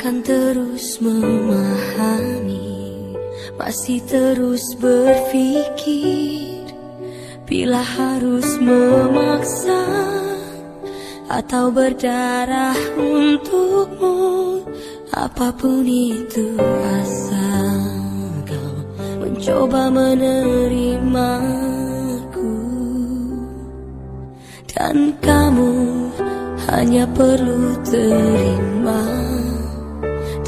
akan terus memahami, masih terus berpikir. Bila harus memaksa atau berdarah untukmu, apa pun itu asal kau mencoba menerimaku. Dan kamu hanya perlu terima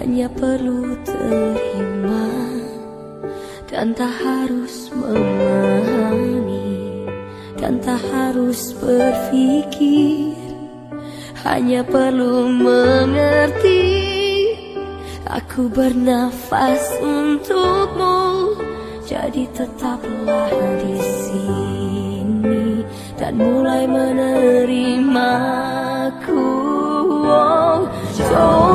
hanya perlu terima dan tak harus memahami dan tak harus berpikir hanya perlu mengerti aku bernafas untukmu jadi tetaplah di sini dan mulai menerimaku oh, coba